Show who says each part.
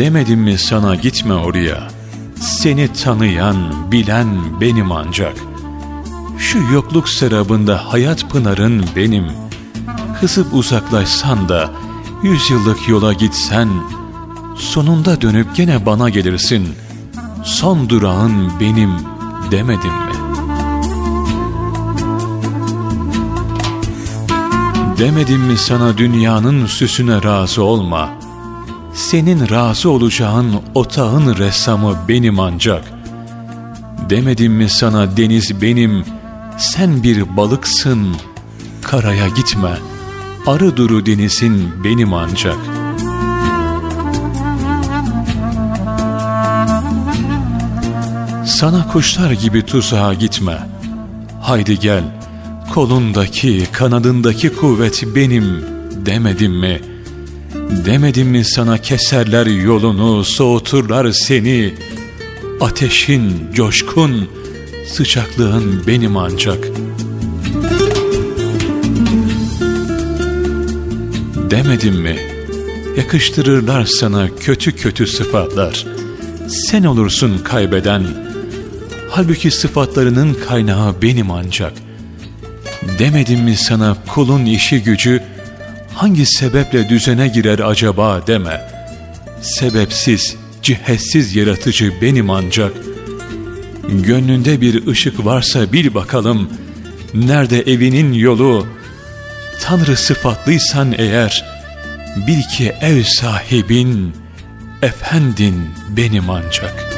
Speaker 1: Demedim mi sana gitme oraya. Seni tanıyan, bilen benim ancak. Şu yokluk serabında hayat pınarın benim. Kısıp uzaklaşsan da yüz yıllık yola gitsen, sonunda dönüp gene bana gelirsin. Son durağın benim demedim mi? Demedim mi sana dünyanın süsüne razı olma? Senin razı olacağın otağın ressamı benim ancak. Demedim mi sana deniz benim, sen bir balıksın, karaya gitme, arı duru denizin benim ancak. Sana kuşlar gibi tuzağa gitme, haydi gel.'' kolundaki, kanadındaki kuvvet benim demedim mi? Demedim mi sana keserler yolunu, soğuturlar seni? Ateşin, coşkun, sıcaklığın benim ancak. Demedim mi? Yakıştırırlar sana kötü kötü sıfatlar. Sen olursun kaybeden. Halbuki sıfatlarının kaynağı benim ancak.'' Demedim mi sana kulun işi gücü hangi sebeple düzene girer acaba deme. Sebepsiz, cihetsiz yaratıcı benim ancak. Gönlünde bir ışık varsa bil bakalım, nerede evinin yolu? Tanrı sıfatlıysan eğer, bil ki ev sahibin, efendin benim ancak.''